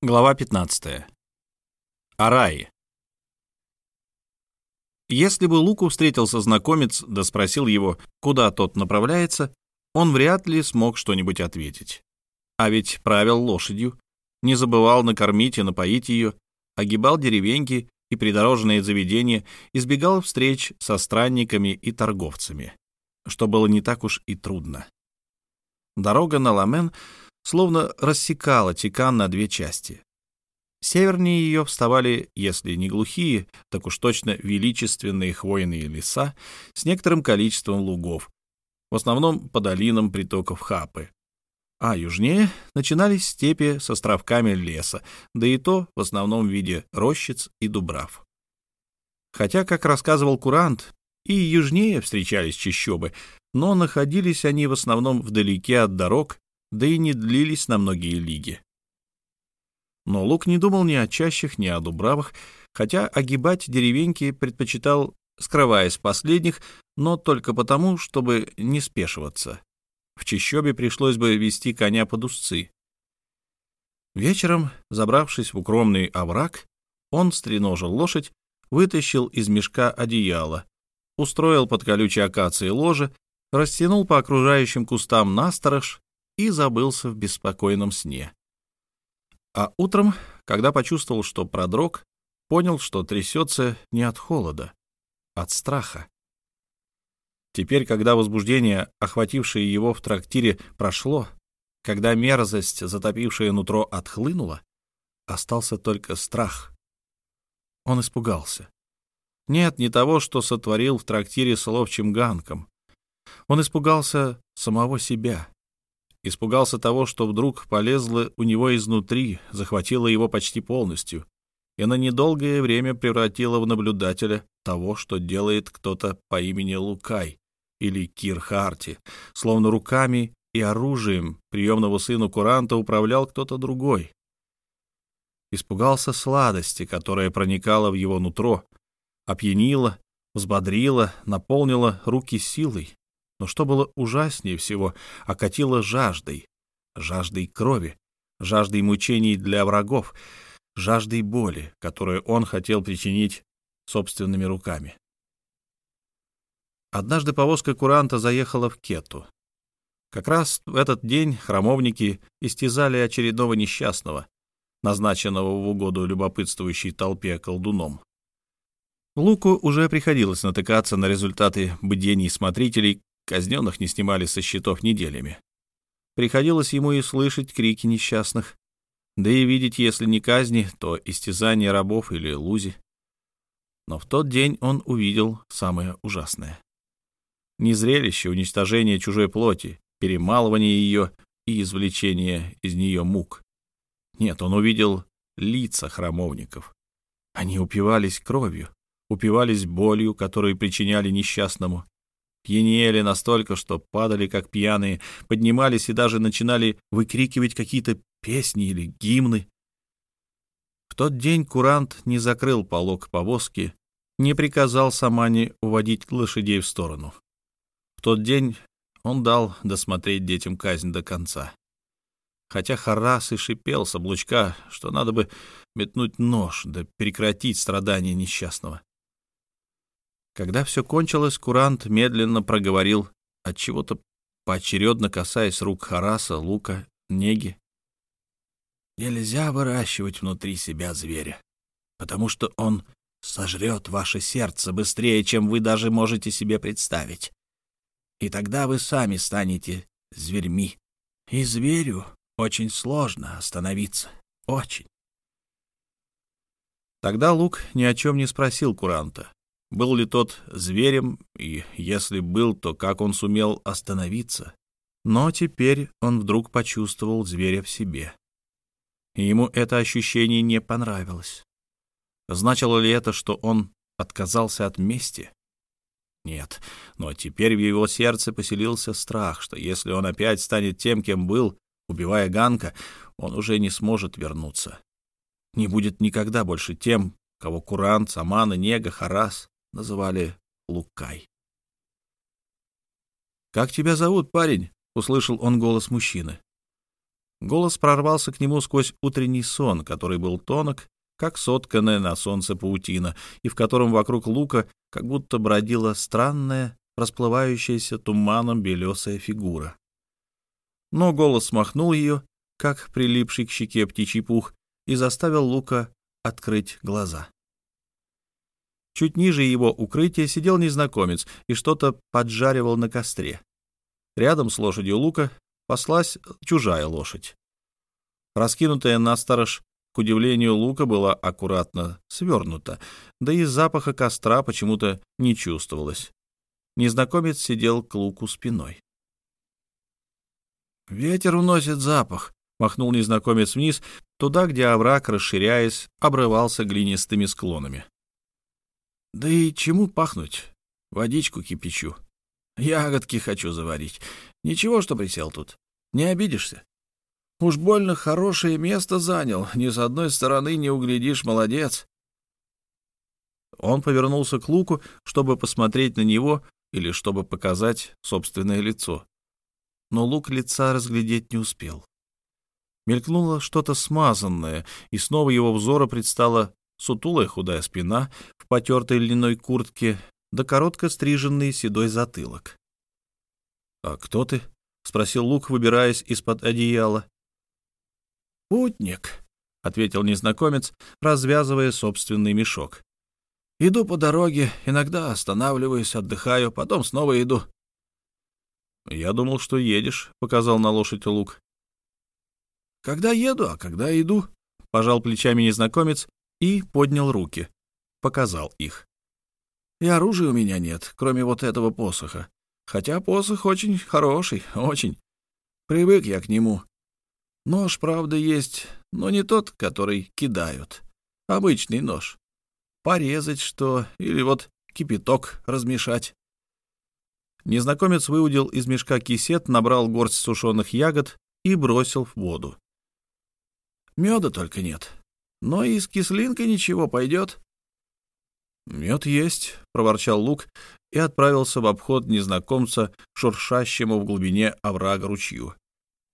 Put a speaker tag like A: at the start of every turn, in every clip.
A: Глава 15. Араи. Если бы Луку встретился знакомец, да спросил его, куда тот направляется, он вряд ли смог что-нибудь ответить. А ведь правил лошадью, не забывал накормить и напоить ее, огибал деревеньки и придорожные заведения, избегал встреч со странниками и торговцами, что было не так уж и трудно. Дорога на Ламен словно рассекала Тикан на две части. Севернее ее вставали, если не глухие, так уж точно величественные хвойные леса с некоторым количеством лугов, в основном по долинам притоков Хапы. А южнее начинались степи с островками леса, да и то в основном в виде рощиц и дубрав. Хотя, как рассказывал Курант, и южнее встречались чащобы, но находились они в основном вдалеке от дорог да и не длились на многие лиги. Но Лук не думал ни о чащах, ни о дубравах, хотя огибать деревеньки предпочитал, скрываясь последних, но только потому, чтобы не спешиваться. В чащобе пришлось бы вести коня под узцы. Вечером, забравшись в укромный овраг, он стреножил лошадь, вытащил из мешка одеяло, устроил под колючей акацией ложе, растянул по окружающим кустам насторож и забылся в беспокойном сне. А утром, когда почувствовал, что продрог, понял, что трясется не от холода, от страха. Теперь, когда возбуждение, охватившее его в трактире, прошло, когда мерзость, затопившая нутро, отхлынула, остался только страх. Он испугался. Нет, не того, что сотворил в трактире с ловчим ганком. Он испугался самого себя. Испугался того, что вдруг полезло у него изнутри, захватило его почти полностью. И на недолгое время превратило в наблюдателя того, что делает кто-то по имени Лукай или Кир Харти, словно руками и оружием приемного сына Куранта управлял кто-то другой. Испугался сладости, которая проникала в его нутро, опьянила, взбодрила, наполнила руки силой, но что было ужаснее всего, окатило жаждой, жаждой крови, жаждой мучений для врагов, жаждой боли, которую он хотел причинить собственными руками. Однажды повозка куранта заехала в Кету. Как раз в этот день храмовники истязали очередного несчастного, назначенного в угоду любопытствующей толпе колдуном. Луку уже приходилось натыкаться на результаты бдений смотрителей, Казненных не снимали со счетов неделями. Приходилось ему и слышать крики несчастных, да и видеть, если не казни, то истязание рабов или лузи. Но в тот день он увидел самое ужасное. Не зрелище уничтожения чужой плоти, перемалывание ее и извлечение из нее мук. Нет, он увидел лица храмовников. Они упивались кровью, упивались болью, которую причиняли несчастному, пьянели настолько, что падали как пьяные, поднимались и даже начинали выкрикивать какие-то песни или гимны. В тот день курант не закрыл полог повозки, не приказал Самане уводить лошадей в сторону. В тот день он дал досмотреть детям казнь до конца. Хотя Харас и шипел с облучка, что надо бы метнуть нож, да прекратить страдания несчастного. Когда все кончилось, курант медленно проговорил, от чего то поочередно касаясь рук Хараса, Лука, Неги. «Нельзя выращивать внутри себя зверя, потому что он сожрет ваше сердце быстрее, чем вы даже можете себе представить. И тогда вы сами станете зверьми. И зверю очень сложно остановиться. Очень. Тогда Лук ни о чем не спросил Куранта. Был ли тот зверем, и если был, то как он сумел остановиться? Но теперь он вдруг почувствовал зверя в себе. И ему это ощущение не понравилось. Значило ли это, что он отказался от мести? Нет, но теперь в его сердце поселился страх, что если он опять станет тем, кем был, убивая Ганка, он уже не сможет вернуться. Не будет никогда больше тем, кого Курант, Самана, Нега, Харас называли Лукай. «Как тебя зовут, парень?» — услышал он голос мужчины. Голос прорвался к нему сквозь утренний сон, который был тонок, как сотканная на солнце паутина, и в котором вокруг лука как будто бродила странная, расплывающаяся туманом белесая фигура. Но голос смахнул ее, как прилипший к щеке птичий пух, и заставил Лука открыть глаза. Чуть ниже его укрытия сидел незнакомец и что-то поджаривал на костре. Рядом с лошадью Лука паслась чужая лошадь. Раскинутая на сторож, к удивлению Лука, была аккуратно свернута, да и запаха костра почему-то не чувствовалось. Незнакомец сидел к Луку спиной. «Ветер уносит запах», — махнул незнакомец вниз, туда, где овраг, расширяясь, обрывался глинистыми склонами. «Да и чему пахнуть? Водичку кипячу. Ягодки хочу заварить. Ничего, что присел тут. Не обидишься? Уж больно хорошее место занял. Ни с одной стороны не углядишь, молодец. Он повернулся к Луку, чтобы посмотреть на него или чтобы показать собственное лицо. Но Лук лица разглядеть не успел. Мелькнуло что-то смазанное, и снова его взора предстала сутулая худая спина в потертой льняной куртке да коротко стриженный седой затылок. «А кто ты?» — спросил Лук, выбираясь из-под одеяла. «Путник», — ответил незнакомец, развязывая собственный мешок. «Иду по дороге, иногда останавливаюсь, отдыхаю, потом снова иду». «Я думал, что едешь», — показал на лошадь Лук. «Когда еду, а когда иду», — пожал плечами незнакомец и поднял руки. Показал их. «И оружия у меня нет, кроме вот этого посоха. Хотя посох очень хороший, очень. Привык я к нему. Нож, правда, есть, но не тот, который кидают. Обычный нож. Порезать что, или вот кипяток размешать. Незнакомец выудил из мешка кисет, набрал горсть сушеных ягод и бросил в воду. Меда только нет. Но и с кислинкой ничего пойдет. «Мед есть», — проворчал Лук и отправился в обход незнакомца, шуршащему в глубине оврага ручью.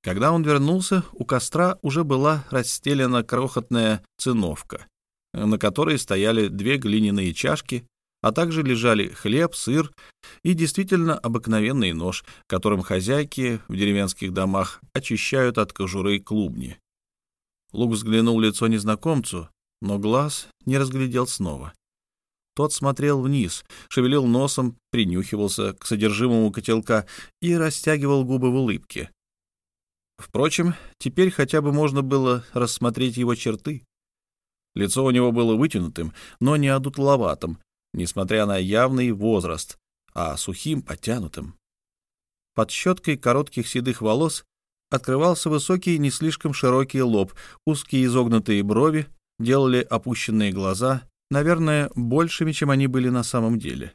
A: Когда он вернулся, у костра уже была расстелена крохотная циновка, на которой стояли две глиняные чашки, а также лежали хлеб, сыр и действительно обыкновенный нож, которым хозяйки в деревенских домах очищают от кожуры клубни. Лук взглянул в лицо незнакомцу, но глаз не разглядел снова. Тот смотрел вниз, шевелил носом, принюхивался к содержимому котелка и растягивал губы в улыбке. Впрочем, теперь хотя бы можно было рассмотреть его черты. Лицо у него было вытянутым, но не одутловатым, несмотря на явный возраст, а сухим, подтянутым. Под щеткой коротких седых волос открывался высокий, не слишком широкий лоб, узкие изогнутые брови делали опущенные глаза, наверное, большими, чем они были на самом деле.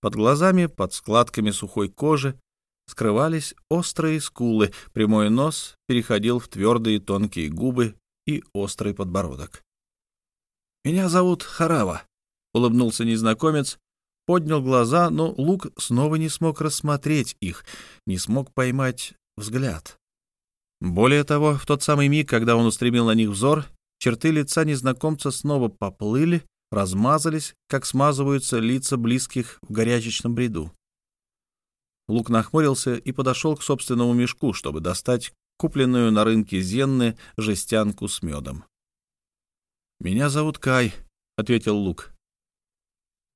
A: Под глазами, под складками сухой кожи, скрывались острые скулы, прямой нос переходил в твердые тонкие губы и острый подбородок. «Меня зовут Харава», — улыбнулся незнакомец, поднял глаза, но Лук снова не смог рассмотреть их, не смог поймать взгляд. Более того, в тот самый миг, когда он устремил на них взор, черты лица незнакомца снова поплыли, размазались, как смазываются лица близких в горячечном бреду. Лук нахмурился и подошел к собственному мешку, чтобы достать купленную на рынке Зенны жестянку с медом. «Меня зовут Кай», — ответил Лук.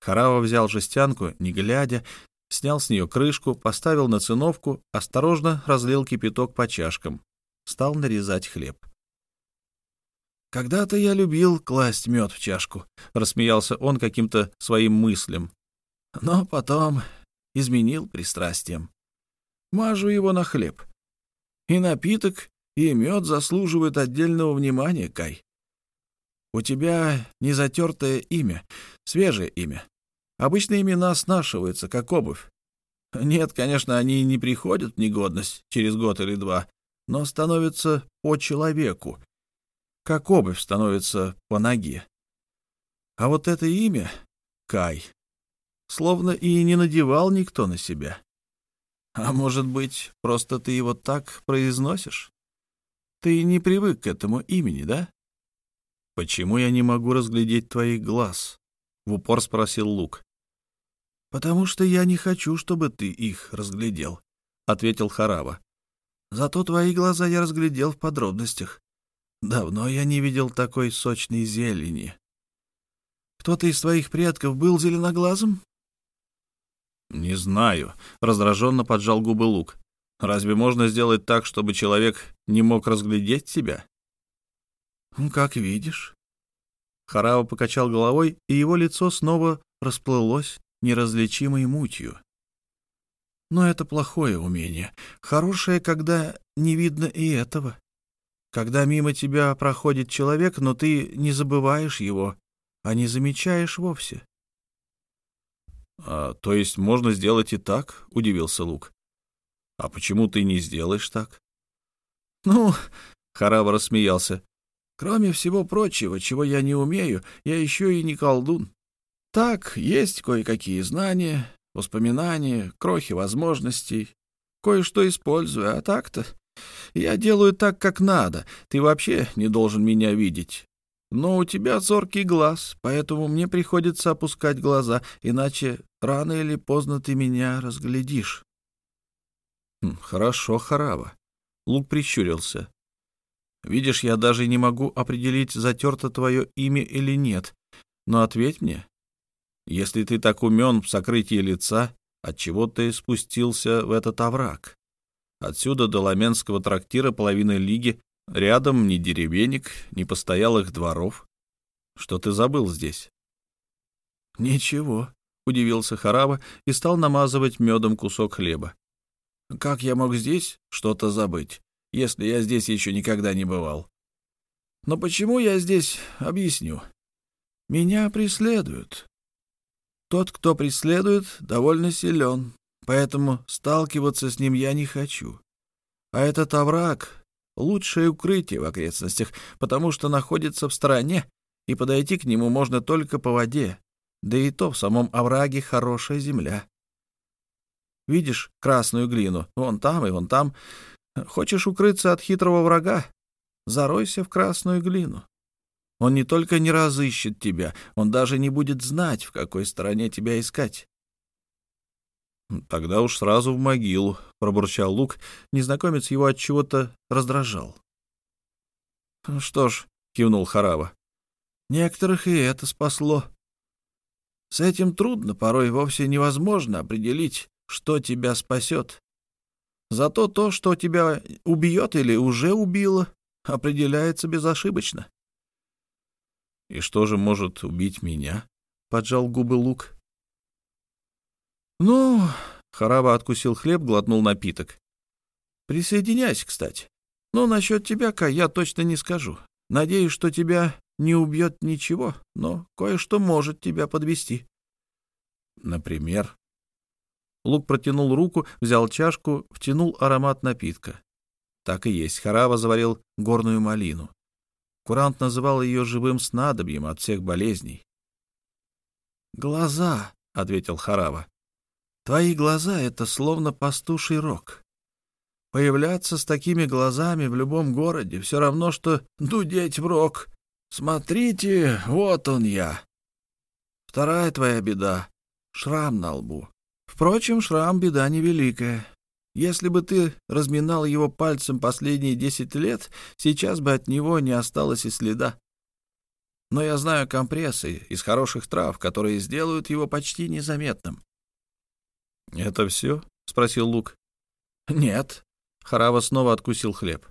A: Харава взял жестянку, не глядя, снял с нее крышку, поставил на циновку, осторожно разлил кипяток по чашкам, стал нарезать хлеб. «Когда-то я любил класть мед в чашку», — рассмеялся он каким-то своим мыслям. «Но потом изменил пристрастием. Мажу его на хлеб. И напиток, и мед заслуживают отдельного внимания, Кай. У тебя незатертое имя, свежее имя. Обычно имена снашиваются, как обувь. Нет, конечно, они не приходят в негодность через год или два, но становятся по человеку, как обувь становится по ноге. А вот это имя, Кай, словно и не надевал никто на себя. А может быть, просто ты его так произносишь? Ты не привык к этому имени, да? Почему я не могу разглядеть твоих глаз? В упор спросил Лук. Потому что я не хочу, чтобы ты их разглядел, ответил Харава. Зато твои глаза я разглядел в подробностях. Давно я не видел такой сочной зелени. Кто-то из твоих предков был зеленоглазым? Не знаю, раздраженно поджал губы Лук. Разве можно сделать так, чтобы человек не мог разглядеть себя? Как видишь. Харава покачал головой, и его лицо снова расплылось неразличимой мутью. Но это плохое умение. Хорошее, когда не видно и этого. Когда мимо тебя проходит человек, но ты не забываешь его, а не замечаешь вовсе. «А, «То есть можно сделать и так?» — удивился Лук. «А почему ты не сделаешь так?» «Ну...» — Харава рассмеялся. «Кроме всего прочего, чего я не умею, я еще и не колдун. Так, есть кое-какие знания, воспоминания, крохи возможностей. Кое-что использую, а так-то я делаю так, как надо. Ты вообще не должен меня видеть. Но у тебя зоркий глаз, поэтому мне приходится опускать глаза, иначе рано или поздно ты меня разглядишь. Хм, хорошо, Харава. Лук прищурился. Видишь, я даже не могу определить, затерто твое имя или нет. Но ответь мне, если ты так умен в сокрытии лица, отчего ты спустился в этот овраг? Отсюда до Ламенского трактира половины лиги Рядом ни деревенек, ни постоялых дворов. Что ты забыл здесь? — Ничего, — удивился Харава и стал намазывать медом кусок хлеба. — Как я мог здесь что-то забыть, если я здесь еще никогда не бывал? Но почему я здесь, объясню. Меня преследуют. Тот, кто преследует, довольно силен, поэтому сталкиваться с ним я не хочу. А этот овраг лучшее укрытие в окрестностях, потому что находится в стороне, и подойти к нему можно только по воде, да и то в самом овраге хорошая земля. Видишь красную глину? Вон там и вон там. Хочешь укрыться от хитрого врага? Заройся в красную глину. Он не только не разыщет тебя, он даже не будет знать, в какой стороне тебя искать. «Тогда уж сразу в могилу», — пробурчал Лук. Незнакомец его от чего-то раздражал. «Что ж», — кивнул Харава, — «некоторых и это спасло. С этим трудно, порой вовсе невозможно определить, что тебя спасет. Зато то, что тебя убьет или уже убило, определяется безошибочно». «И что же может убить меня?» — поджал губы Лук. «Ну...» — Харава откусил хлеб, глотнул напиток. «Присоединяйся, кстати. Но насчет тебя, Ка, я точно не скажу. Надеюсь, что тебя не убьет ничего, но кое-что может тебя подвести. «Например?» Лук протянул руку, взял чашку, втянул аромат напитка. Так и есть, Харава заварил горную малину. Курант называл ее живым снадобьем от всех болезней. «Глаза», — ответил Харава. Твои глаза — это словно пастуший рог. Появляться с такими глазами в любом городе все равно, что дудеть в рог. Смотрите, вот он я. Вторая твоя беда — шрам на лбу. Впрочем, шрам — беда невеликая. Если бы ты разминал его пальцем последние десять лет, сейчас бы от него не осталось и следа. Но я знаю компрессы из хороших трав, которые сделают его почти незаметным. «Это все?» — спросил Лук. «Нет». Харава снова откусил хлеб.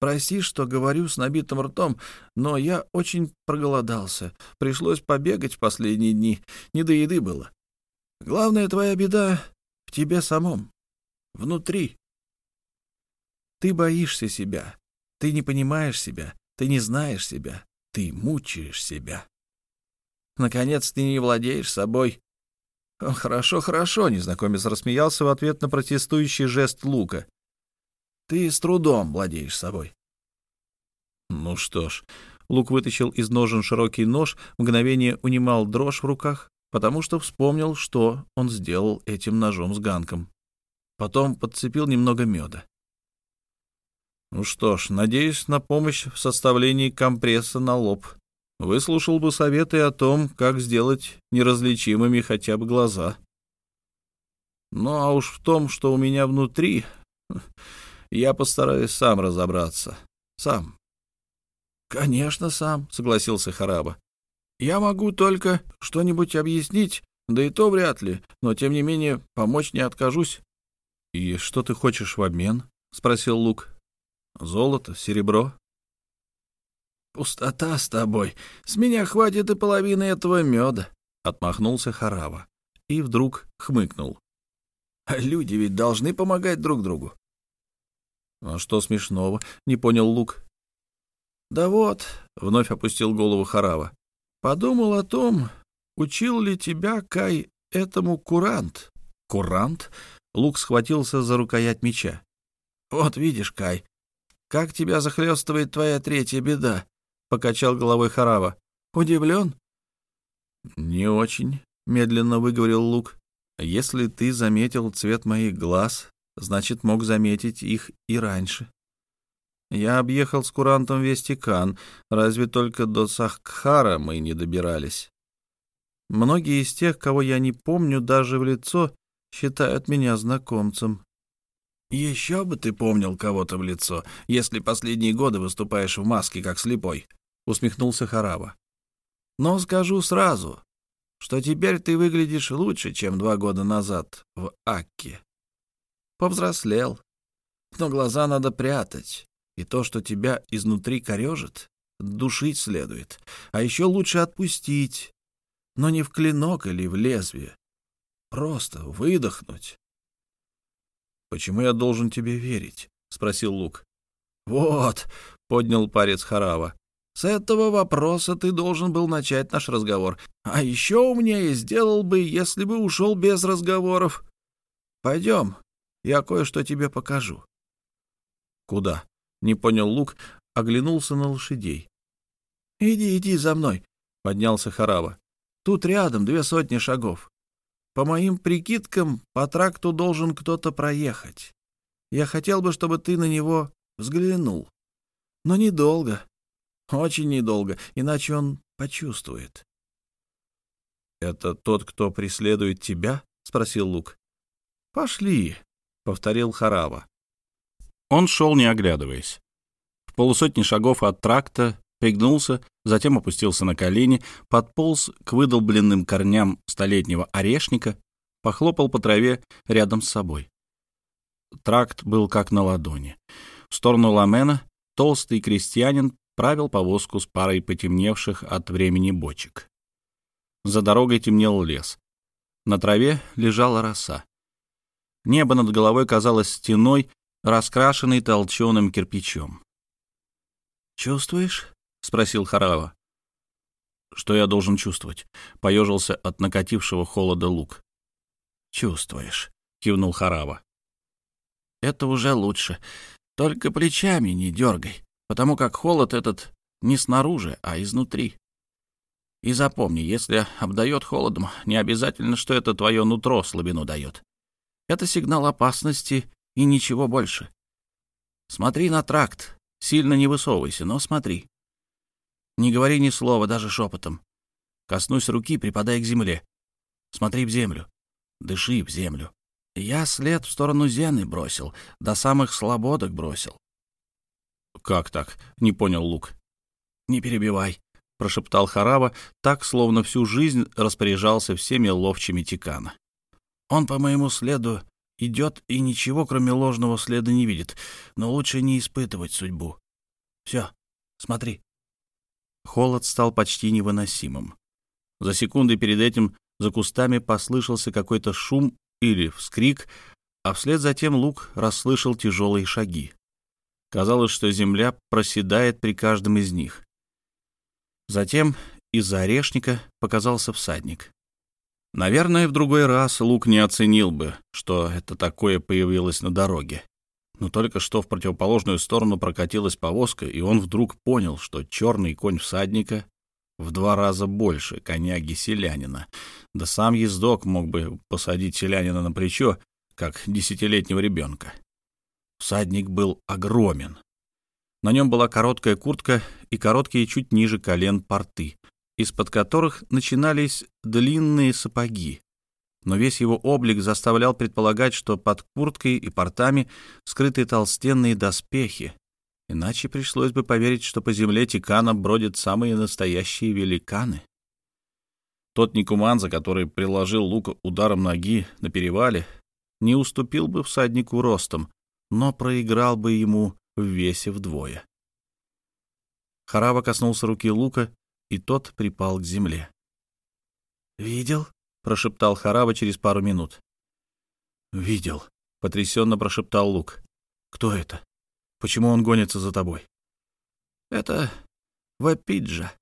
A: «Прости, что говорю с набитым ртом, но я очень проголодался. Пришлось побегать в последние дни. Не до еды было. Главная твоя беда в тебе самом. Внутри. Ты боишься себя. Ты не понимаешь себя. Ты не знаешь себя. Ты мучаешь себя. Наконец, ты не владеешь собой. «Хорошо, хорошо», — незнакомец рассмеялся в ответ на протестующий жест Лука. «Ты с трудом владеешь собой». «Ну что ж», — Лук вытащил из ножен широкий нож, мгновение унимал дрожь в руках, потому что вспомнил, что он сделал этим ножом с ганком. Потом подцепил немного меда. Ну что ж, надеюсь на помощь в составлении компресса на лоб. Выслушал бы советы о том, как сделать неразличимыми хотя бы глаза. Ну а уж в том, что у меня внутри, я постараюсь сам разобраться. Сам. Конечно, сам, согласился Хараба. Я могу только что-нибудь объяснить, да и то вряд ли, но тем не менее помочь не откажусь. И что ты хочешь в обмен? спросил Лук. Золото, серебро? Пустота с тобой. С меня хватит и половины этого меда, отмахнулся Харава и вдруг хмыкнул. Люди ведь должны помогать друг другу. А что смешного? Не понял Лук. Да вот, вновь опустил голову Харава. Подумал о том, учил ли тебя Кай этому курант. Курант? Лук схватился за рукоять меча. Вот видишь, Кай, как тебя захлестывает твоя третья беда, покачал головой Харава. Удивлен? Не очень, медленно выговорил Лук. Если ты заметил цвет моих глаз, значит, мог заметить их и раньше. Я объехал с курантом весь Тикан, разве только до Сахкхара мы не добирались. Многие из тех, кого я не помню даже в лицо, считают меня знакомцем. «Еще бы ты помнил кого-то в лицо, если последние годы выступаешь в маске, как слепой», — усмехнулся Харава. «Но скажу сразу, что теперь ты выглядишь лучше, чем два года назад в Акке. Повзрослел, но глаза надо прятать, и то, что тебя изнутри корежит, душить следует, а еще лучше отпустить, но не в клинок или в лезвие, просто выдохнуть. «Почему я должен тебе верить?» — спросил Лук. «Вот», — поднял парец Харава, с этого вопроса ты должен был начать наш разговор. А еще умнее сделал бы, если бы ушел без разговоров. Пойдем, я кое-что тебе покажу. Куда? Не понял Лук, оглянулся на лошадей. Иди, иди за мной, поднялся Харава. Тут рядом две сотни шагов. По моим прикидкам, по тракту должен кто-то проехать. Я хотел бы, чтобы ты на него взглянул. Но недолго. Очень недолго, иначе он почувствует. «Это тот, кто преследует тебя?» — спросил Лук. «Пошли», — повторил Харава. Он шел, не оглядываясь. В полусотни шагов от тракта пригнулся, затем опустился на колени, подполз к выдолбленным корням столетнего орешника, похлопал по траве рядом с собой. Тракт был как на ладони. В сторону Ламена толстый крестьянин правил повозку с парой потемневших от времени бочек. За дорогой темнел лес. На траве лежала роса. Небо над головой казалось стеной, раскрашенной толченым кирпичом. «Чувствуешь?» — спросил Харава. «Что я должен чувствовать?» — поежился от накатившего холода лук. «Чувствуешь», — кивнул Харава. «Это уже лучше. Только плечами не дергай потому как холод этот не снаружи, а изнутри. И запомни, если обдает холодом, не обязательно, что это твое нутро слабину дает. Это сигнал опасности и ничего больше. Смотри на тракт, сильно не высовывайся, но смотри. Не говори ни слова, даже шепотом. Коснусь руки, припадай к земле. Смотри в землю, дыши в землю. Я след в сторону Зены бросил, до самых слободок бросил. «Как так?» — не понял Лук. «Не перебивай», — прошептал Харава, так, словно всю жизнь распоряжался всеми ловчими Тикана. «Он по моему следу идет и ничего, кроме ложного следа, не видит, но лучше не испытывать судьбу. Все, смотри». Холод стал почти невыносимым. За секунды перед этим за кустами послышался какой-то шум или вскрик, а вслед за тем Лук расслышал тяжелые шаги. Казалось, что земля проседает при каждом из них. Затем из-за орешника показался всадник. Наверное, в другой раз Лук не оценил бы, что это такое появилось на дороге. Но только что в противоположную сторону прокатилась повозка, и он вдруг понял, что черный конь всадника в два раза больше коняги селянина. Да сам ездок мог бы посадить селянина на плечо, как десятилетнего ребенка. Всадник был огромен, На нем была короткая куртка и короткие чуть ниже колен порты, из-под которых начинались длинные сапоги. Но весь его облик заставлял предполагать, что под курткой и портами скрыты толстенные доспехи, иначе пришлось бы поверить, что по земле Тикана бродят самые настоящие великаны. Тот Никуман, за который приложил лук ударом ноги на перевале, не уступил бы всаднику ростом, но проиграл бы ему в весе вдвое. Харава коснулся руки лука, и тот припал к земле. «Видел?» — прошептал Харава через пару минут. «Видел», — потрясенно прошептал Лук. «Кто это? Почему он гонится за тобой?» «Это Вапиджа»,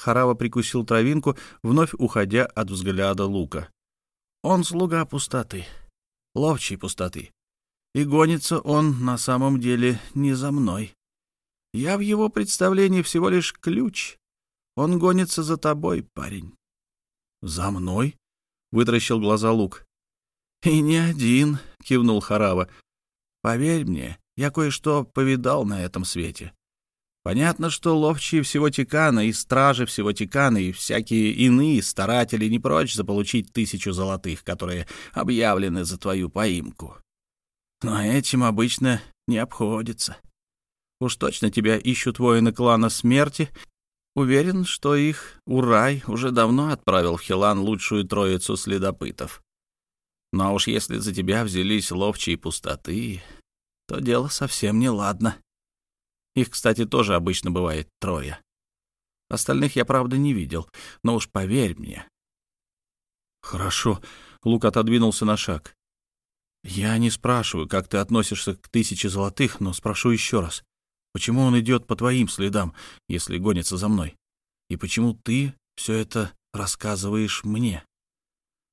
A: Харава прикусил травинку, вновь уходя от взгляда лука. «Он слуга пустоты, ловчий пустоты. И гонится он на самом деле не за мной. Я в его представлении всего лишь ключ. Он гонится за тобой, парень». «За мной?» — вытаращил глаза лук. «И не один», — кивнул Харава. «Поверь мне, я кое-что повидал на этом свете. Понятно, что ловчие всего Тикана и стражи всего Тикана и всякие иные старатели не прочь заполучить тысячу золотых, которые объявлены за твою поимку. Но этим обычно не обходится. Уж точно тебя ищут воины клана смерти. Уверен, что их Урай уже давно отправил в Хилан лучшую троицу следопытов. Но уж если за тебя взялись ловчие пустоты, то дело совсем не ладно. Их, кстати, тоже обычно бывает трое. Остальных я, правда, не видел, но уж поверь мне. Хорошо. Лук отодвинулся на шаг. Я не спрашиваю, как ты относишься к тысяче золотых, но спрошу еще раз. Почему он идет по твоим следам, если гонится за мной? И почему ты все это рассказываешь мне?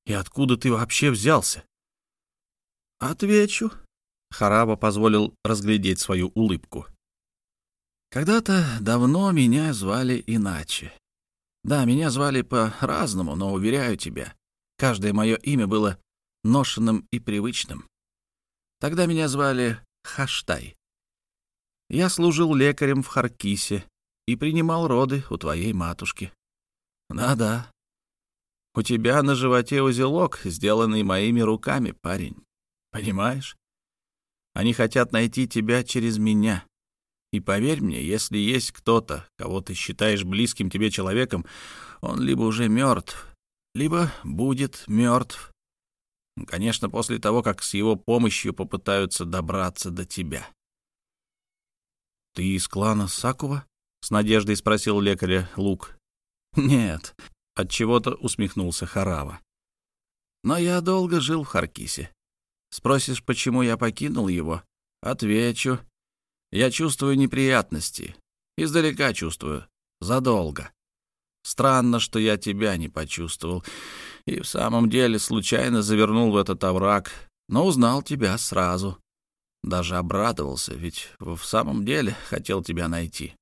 A: И откуда ты вообще взялся? Отвечу. Хараба позволил разглядеть свою улыбку. Когда-то давно меня звали иначе. Да, меня звали по-разному, но, уверяю тебя, каждое мое имя было ношенным и привычным. Тогда меня звали Хаштай. Я служил лекарем в Харкисе и принимал роды у твоей матушки. Да-да. У тебя на животе узелок, сделанный моими руками, парень. Понимаешь? Они хотят найти тебя через меня. И поверь мне, если есть кто-то, кого ты считаешь близким тебе человеком, он либо уже мертв, либо будет мертв. Конечно, после того, как с его помощью попытаются добраться до тебя. «Ты из клана Сакува?» — с надеждой спросил лекаря Лук. «Нет», — отчего-то усмехнулся Харава. «Но я долго жил в Харкисе. Спросишь, почему я покинул его? Отвечу. Я чувствую неприятности. Издалека чувствую. Задолго. Странно, что я тебя не почувствовал. И в самом деле случайно завернул в этот овраг, но узнал тебя сразу. Даже обрадовался, ведь в самом деле хотел тебя найти.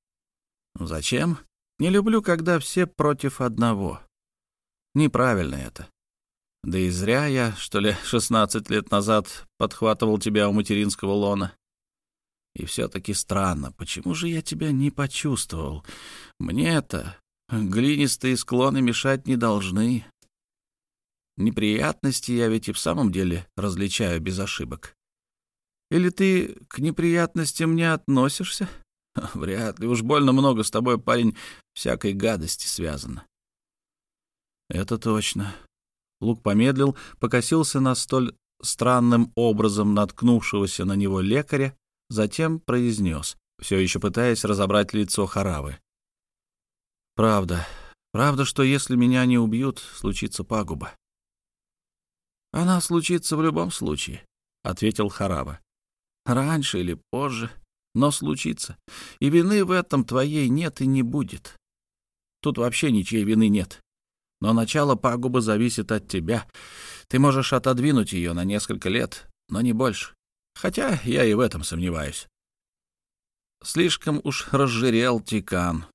A: Зачем? Не люблю, когда все против одного. Неправильно это. Да и зря я, что ли, 16 лет назад подхватывал тебя у материнского лона. И все-таки странно, почему же я тебя не почувствовал? Мне-то глинистые склоны мешать не должны. Неприятности я ведь и в самом деле различаю без ошибок. Или ты к неприятностям не относишься? Вряд ли. Уж больно много с тобой, парень, всякой гадости связано. Это точно. Лук помедлил, покосился на столь странным образом наткнувшегося на него лекаря Затем произнес, все еще пытаясь разобрать лицо Харавы. «Правда. Правда, что если меня не убьют, случится пагуба». «Она случится в любом случае», — ответил Харава. «Раньше или позже, но случится. И вины в этом твоей нет и не будет. Тут вообще ничьей вины нет. Но начало пагубы зависит от тебя. Ты можешь отодвинуть ее на несколько лет, но не больше. Хотя я и в этом сомневаюсь. Слишком уж разжирел Тикан.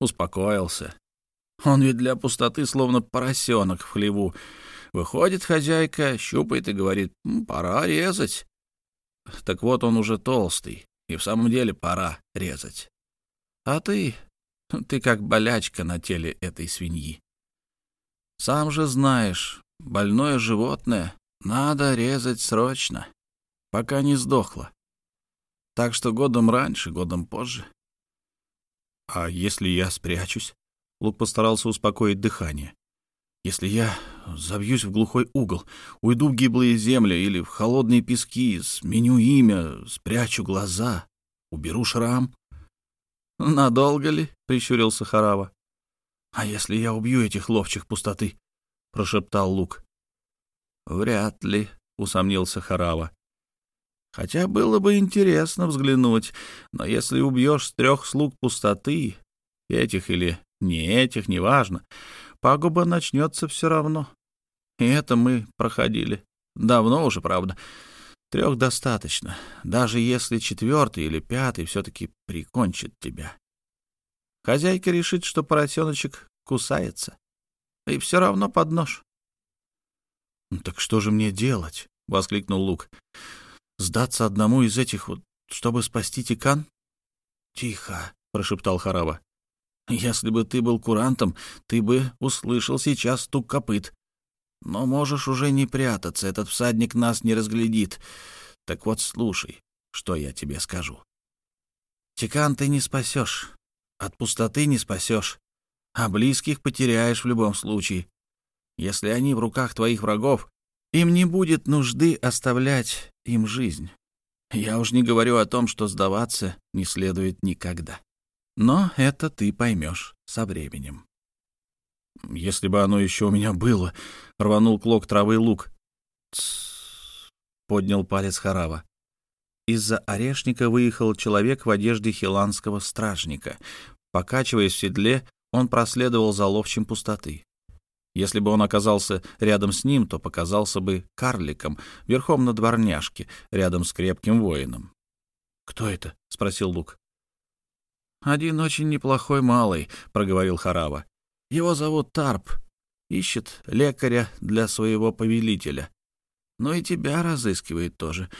A: Успокоился. Он ведь для пустоты словно поросенок в хлеву. Выходит хозяйка, щупает и говорит, «Пора резать». Так вот он уже толстый, И в самом деле пора резать. А ты... ты как болячка на теле этой свиньи. Сам же знаешь, больное животное надо резать срочно, пока не сдохло. Так что годом раньше, годом позже. А если я спрячусь? Лук постарался успокоить дыхание. Если я забьюсь в глухой угол, уйду в гиблые земли или в холодные пески, сменю имя, спрячу глаза, уберу шрам. «Надолго ли?» — прищурился Харава. «А если я убью этих ловчих пустоты?» — прошептал Лук. «Вряд ли», — усомнился Харава. «Хотя было бы интересно взглянуть, но если убьешь трех слуг пустоты, этих или не этих, неважно, пагуба начнется все равно. И это мы проходили. Давно уже, правда. Трех достаточно, даже если четвертый или пятый все-таки прикончит тебя. Хозяйка решит, что поросеночек кусается, и все равно под нож. «Ну «Так что же мне делать?» — воскликнул Лук. «Сдаться одному из этих вот, чтобы спасти Тикан?» «Тихо», — прошептал Харава. Если бы ты был курантом, ты бы услышал сейчас стук копыт. Но можешь уже не прятаться, этот всадник нас не разглядит. Так вот, слушай, что я тебе скажу. Тикан ты не спасешь, от пустоты не спасешь, а близких потеряешь в любом случае. Если они в руках твоих врагов, им не будет нужды оставлять им жизнь. Я уж не говорю о том, что сдаваться не следует никогда. Но это ты поймешь со временем. Если бы оно еще у меня было, рванул клок травы лук. Тссс, поднял палец Харава. Из-за орешника выехал человек в одежде хиланского стражника. Покачиваясь в седле, он проследовал за ловчим пустоты. Если бы он оказался рядом с ним, то показался бы карликом, верхом на дворняжке, рядом с крепким воином. «Кто это?» — спросил Лук. «Один очень неплохой малый», — проговорил Харава. «Его зовут Тарп. Ищет лекаря для своего повелителя. Ну и тебя разыскивает тоже.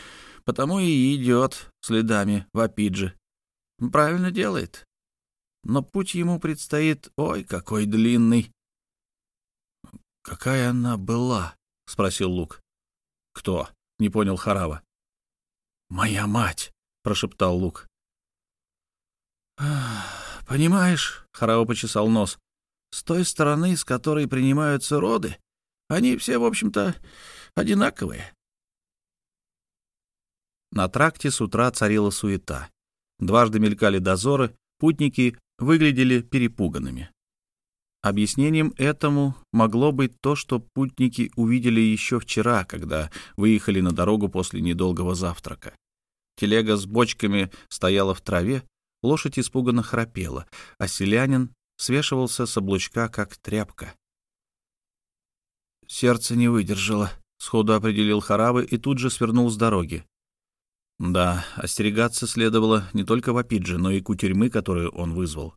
A: Потому и идет следами в Апидже. Правильно делает. Но путь ему предстоит, ой, какой длинный». «Какая она была?» — спросил Лук. «Кто?» — не понял Харава. «Моя мать!» — прошептал Лук. «Понимаешь», — Харао почесал нос, — «с той стороны, с которой принимаются роды, они все, в общем-то, одинаковые». На тракте с утра царила суета. Дважды мелькали дозоры, путники выглядели перепуганными. Объяснением этому могло быть то, что путники увидели еще вчера, когда выехали на дорогу после недолгого завтрака. Телега с бочками стояла в траве, Лошадь испуганно храпела, а селянин свешивался с облучка, как тряпка. «Сердце не выдержало», — сходу определил Харабы и тут же свернул с дороги. Да, остерегаться следовало не только в Апидже, но и кутерьмы, которую он вызвал.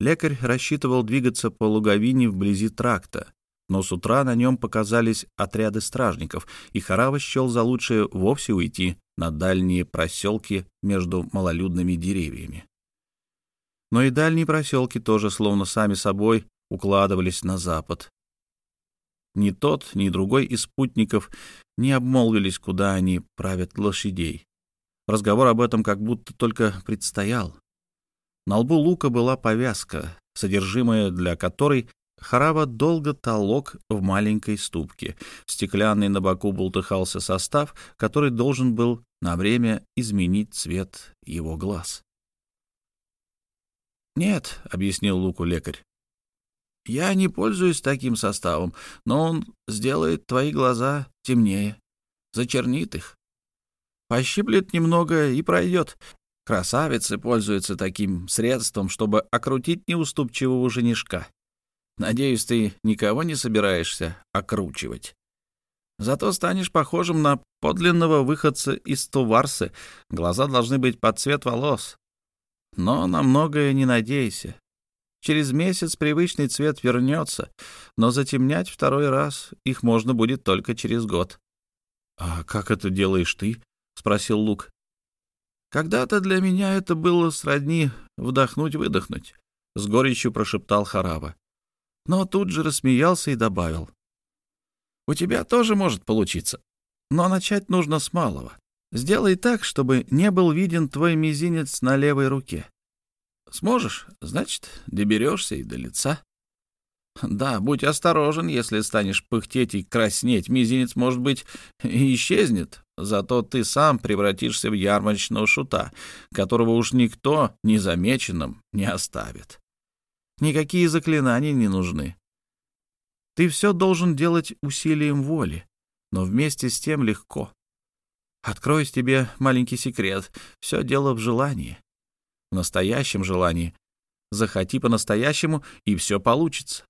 A: Лекарь рассчитывал двигаться по луговине вблизи тракта, но с утра на нем показались отряды стражников, и Харава счел за лучшее вовсе уйти на дальние проселки между малолюдными деревьями. Но и дальние проселки тоже словно сами собой укладывались на запад. Ни тот, ни другой из спутников не обмолвились, куда они правят лошадей. Разговор об этом как будто только предстоял. На лбу Лука была повязка, содержимое для которой Харава долго толок в маленькой ступке. В стеклянной на боку бултыхался состав, который должен был на время изменить цвет его глаз. «Нет», — объяснил Луку лекарь, — «я не пользуюсь таким составом, но он сделает твои глаза темнее, зачернит их. Пощиплет немного и пройдет. Красавицы пользуются таким средством, чтобы окрутить неуступчивого женишка. Надеюсь, ты никого не собираешься окручивать. Зато станешь похожим на подлинного выходца из Туварсы. Глаза должны быть под цвет волос. Но на многое не надейся. Через месяц привычный цвет вернется, но затемнять второй раз их можно будет только через год. — А как это делаешь ты? — спросил Лук. — Когда-то для меня это было сродни вдохнуть-выдохнуть, — с горечью прошептал Хараба. Но тут же рассмеялся и добавил. У тебя тоже может получиться. Но начать нужно с малого. Сделай так, чтобы не был виден твой мизинец на левой руке. Сможешь, значит, доберешься и до лица. Да, будь осторожен, если станешь пыхтеть и краснеть, мизинец, может быть, и исчезнет, зато ты сам превратишься в ярмарочного шута, которого уж никто незамеченным не оставит. Никакие заклинания не нужны. Ты все должен делать усилием воли, но вместе с тем легко. Откроюсь тебе маленький секрет. Все дело в желании. В настоящем желании. Захоти по-настоящему, и все получится.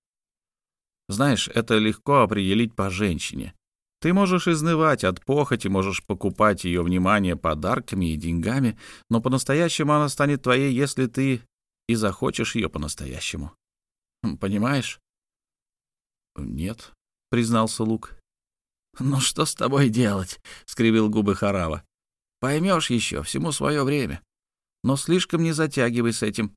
A: Знаешь, это легко определить по женщине. Ты можешь изнывать от похоти, можешь покупать ее внимание подарками и деньгами, но по-настоящему она станет твоей, если ты и захочешь ее по-настоящему. Понимаешь? «Нет», — признался Лук. «Ну что с тобой делать?» — скривил губы Харава. «Поймешь еще, всему свое время. Но слишком не затягивай с этим.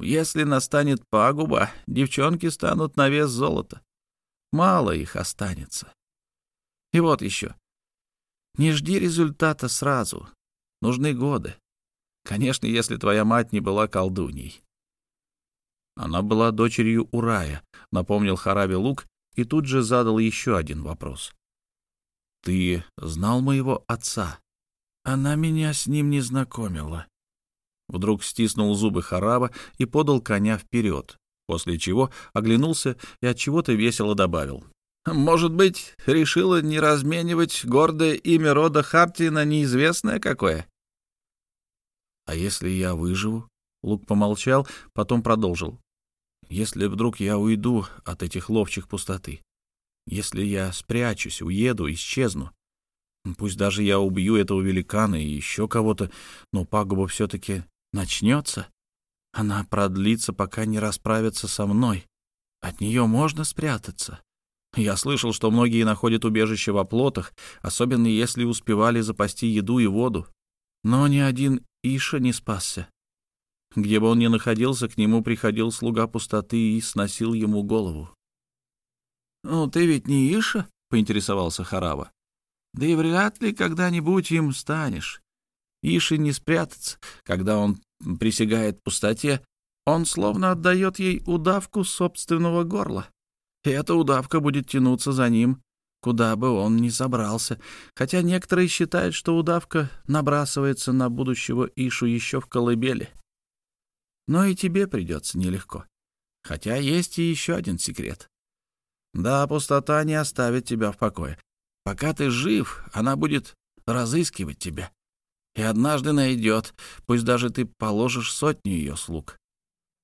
A: Если настанет пагуба, девчонки станут на вес золота. Мало их останется. И вот еще. Не жди результата сразу. Нужны годы. Конечно, если твоя мать не была колдуней. Она была дочерью Урая, напомнил Хараби Лук и тут же задал еще один вопрос. «Ты знал моего отца?» «Она меня с ним не знакомила». Вдруг стиснул зубы Хараба и подал коня вперед, после чего оглянулся и от чего-то весело добавил. «Может быть, решила не разменивать гордое имя рода Харти на неизвестное какое?» «А если я выживу?» Лук помолчал, потом продолжил. Если вдруг я уйду от этих ловчих пустоты, если я спрячусь, уеду, исчезну, пусть даже я убью этого великана и еще кого-то, но пагуба все-таки начнется, она продлится, пока не расправится со мной. От нее можно спрятаться. Я слышал, что многие находят убежище в оплотах, особенно если успевали запасти еду и воду. Но ни один Иша не спасся. Где бы он ни находился, к нему приходил слуга пустоты и сносил ему голову. «Ну, ты ведь не Иша?» — поинтересовался Харава. «Да и вряд ли когда-нибудь им станешь. Ише не спрятаться, когда он присягает пустоте, он словно отдает ей удавку собственного горла. И эта удавка будет тянуться за ним, куда бы он ни забрался, хотя некоторые считают, что удавка набрасывается на будущего Ишу еще в колыбели. Но и тебе придется нелегко. Хотя есть и еще один секрет. Да, пустота не оставит тебя в покое. Пока ты жив, она будет разыскивать тебя. И однажды найдет, пусть даже ты положишь сотню ее слуг.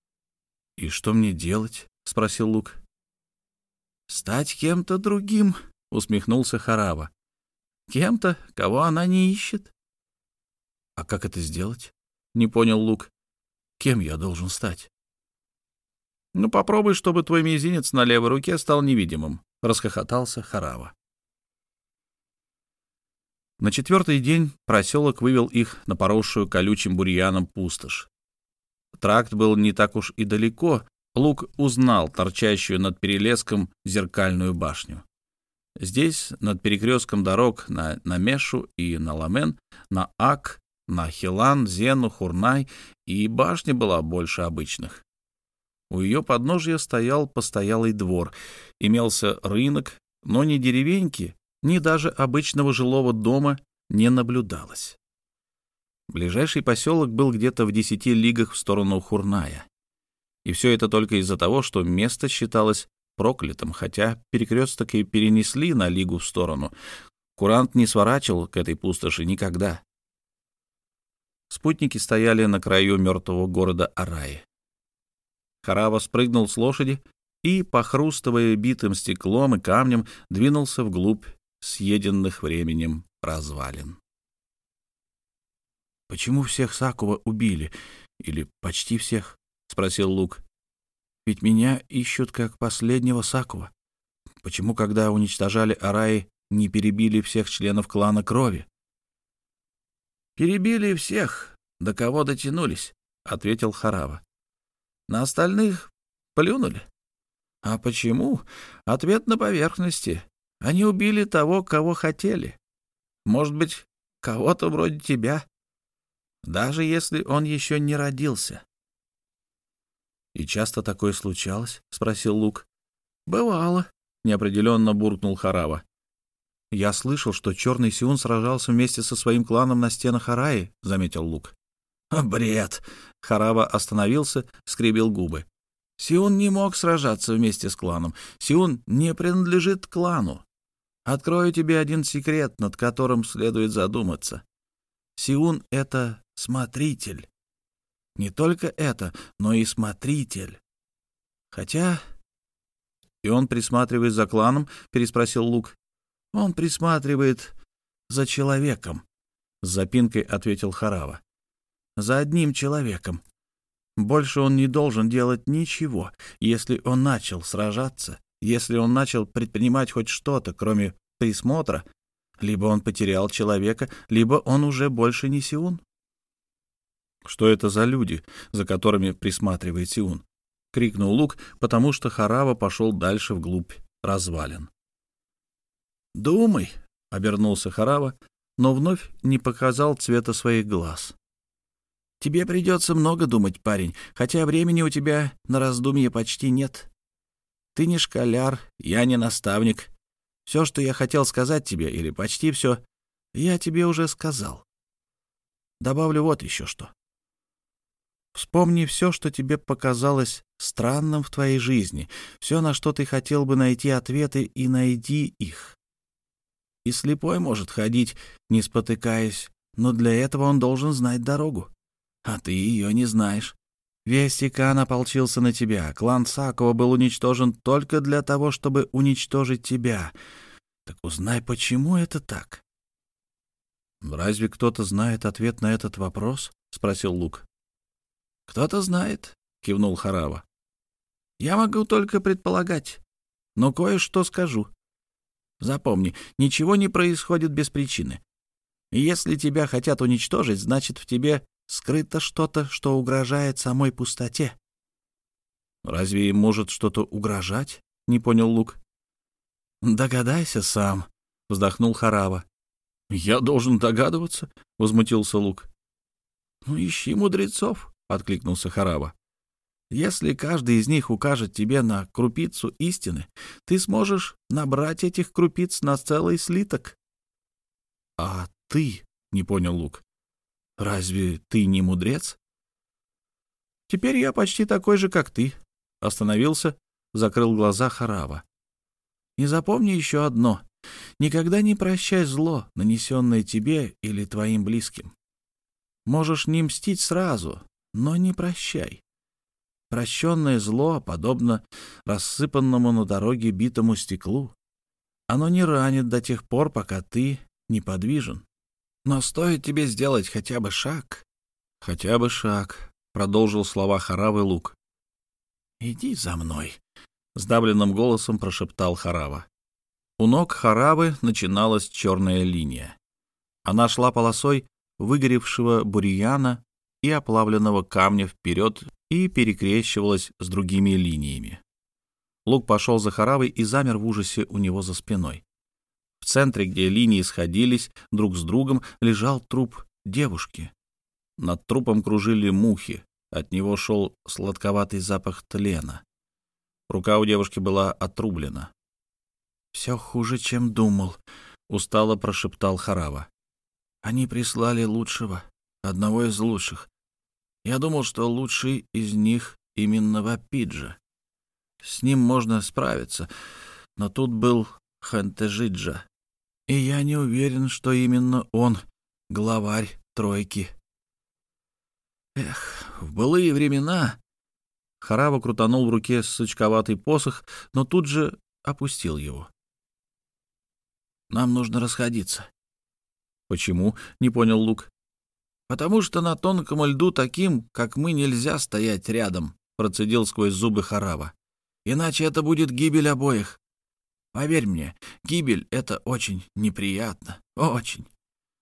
A: — И что мне делать? — спросил Лук. — Стать кем-то другим, — усмехнулся Харава. — Кем-то, кого она не ищет. — А как это сделать? — не понял Лук. Кем я должен стать? Ну, попробуй, чтобы твой мизинец на левой руке стал невидимым, — расхохотался Харава. На четвертый день проселок вывел их на поросшую колючим бурьяном пустошь. Тракт был не так уж и далеко, Лук узнал торчащую над перелеском зеркальную башню. Здесь, над перекрестком дорог на Намешу и на Ламен, на Ак на Хилан, Зену, Хурнай, и башня была больше обычных. У ее подножья стоял постоялый двор, имелся рынок, но ни деревеньки, ни даже обычного жилого дома не наблюдалось. Ближайший поселок был где-то в десяти лигах в сторону Хурная. И все это только из-за того, что место считалось проклятым, хотя перекресток и перенесли на лигу в сторону. Курант не сворачивал к этой пустоши никогда. Спутники стояли на краю мертвого города Араи. Харава спрыгнул с лошади и, похрустывая битым стеклом и камнем, двинулся вглубь съеденных временем развалин. «Почему всех Сакува убили? Или почти всех?» — спросил Лук. «Ведь меня ищут как последнего Сакува. Почему, когда уничтожали Араи, не перебили всех членов клана крови?» Перебили всех,
B: До кого дотянулись? — ответил Харава. На остальных плюнули. А почему? Ответ на поверхности. Они убили того, кого хотели. Может быть, кого-то вроде тебя. Даже если он еще не родился. — И часто такое случалось? — спросил Лук. — Бывало, — неопределенно буркнул Харава. — Я слышал, что черный Сиун сражался вместе со своим кланом на стенах Араи, — заметил Лук. — Бред! — Харава остановился, скребил губы. Сиун не мог сражаться вместе с кланом. Сиун не принадлежит клану. Открою тебе один секрет, над которым следует задуматься. Сиун — это смотритель. Не только это, но и смотритель. Хотя... И он присматривает за кланом, переспросил Лук. Он присматривает за человеком, с запинкой ответил Харава. За одним человеком. Больше он не должен делать ничего, если он начал сражаться, если он начал предпринимать хоть что-то, кроме присмотра, либо он потерял человека, либо он уже больше не Сиун. «Что это за люди, за которыми присматривает Сиун?» — крикнул Лук, потому что Харава пошел дальше вглубь развалин. «Думай», — обернулся Харава, но вновь не показал цвета своих глаз. Тебе придется много думать, парень, хотя времени у тебя на раздумье почти нет. Ты не школяр, я не наставник. Все, что я хотел сказать тебе, или почти все, я тебе уже сказал. Добавлю вот еще что. Вспомни все, что тебе показалось странным в твоей жизни, все, на что ты хотел бы найти ответы, и найди их. И слепой может ходить, не спотыкаясь, но для этого он должен знать дорогу а ты ее не знаешь. Весь Икан ополчился на тебя. Клан Сакова был уничтожен только для того, чтобы уничтожить тебя. Так узнай, почему это так. «Разве кто-то знает ответ на этот вопрос?» — спросил Лук. «Кто-то знает», — кивнул Харава. «Я могу только предполагать, но кое-что скажу. Запомни, ничего не происходит без причины. Если тебя хотят уничтожить, значит, в тебе Скрыто что-то, что угрожает самой пустоте. «Разве может что-то угрожать?» — не понял Лук. «Догадайся сам», — вздохнул Харава. «Я должен догадываться?» — возмутился Лук. «Ну, ищи мудрецов», — откликнулся Харава. «Если каждый из них укажет тебе на крупицу истины, ты сможешь набрать этих крупиц на целый слиток». «А ты?» — не понял Лук. Разве ты не мудрец? Теперь я почти такой же, как ты. Остановился, закрыл глаза Харава. И запомни еще одно. Никогда не прощай зло, нанесенное тебе или твоим близким. Можешь не мстить сразу, но не прощай. Прощенное зло, подобно рассыпанному на дороге битому стеклу, оно не ранит до тех пор, пока ты неподвижен. Но стоит тебе сделать хотя бы шаг, хотя бы шаг, продолжил слова Харавы Лук. Иди за мной, сдавленным голосом прошептал Харава. У ног Харавы начиналась черная линия. Она шла полосой выгоревшего бурьяна и оплавленного камня вперед и перекрещивалась с другими линиями. Лук пошел за Харавой и замер в ужасе у него за спиной. В центре, где линии сходились друг с другом, лежал труп девушки. Над трупом кружили мухи, от него шел сладковатый запах тлена. Рука у девушки была отрублена. «Все хуже, чем думал», — устало прошептал Харава. «Они прислали лучшего, одного из лучших. Я думал, что лучший из них именно Вапиджа. С ним можно справиться, но тут был Хантежиджа. И я не уверен, что именно он главарь тройки. Эх, в былые времена... Харава крутанул в руке сучковатый посох, но тут же опустил его. «Нам нужно расходиться». «Почему?» — не понял Лук. «Потому что на тонком льду таким, как мы, нельзя стоять рядом», — процедил сквозь зубы Харава. «Иначе это будет гибель обоих. Поверь мне, гибель — это очень неприятно. Очень.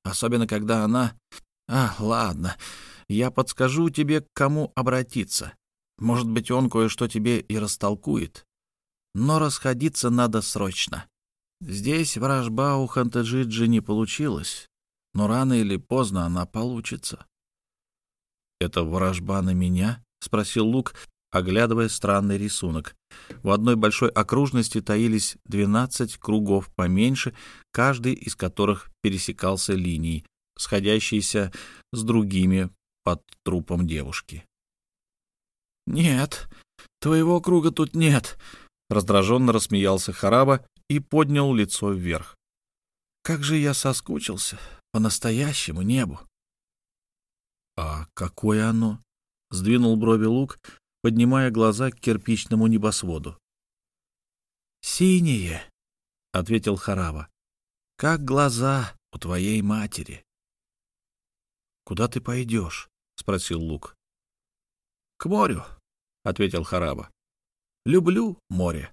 B: Особенно, когда она... А, ладно, Я подскажу тебе, к кому обратиться. Может быть, он кое-что тебе и растолкует. Но расходиться надо срочно. Здесь вражба у Хантаджиджи не получилась, но рано или поздно она получится. — Это вражба на меня? — спросил Лук, оглядывая странный рисунок. В одной большой окружности таились двенадцать кругов поменьше, каждый из которых пересекался линией, сходящейся с другими под трупом девушки. «Нет, твоего круга тут нет», — раздраженно рассмеялся Хараба и поднял лицо вверх. «Как же я соскучился по настоящему небу!» «А какое оно?» — сдвинул брови лук, поднимая глаза к кирпичному небосводу. «Синее», — ответил Хараба, — «как глаза у твоей матери». «Куда ты пойдешь?» — спросил Лук. «К морю», — ответил Хараба. «Люблю море».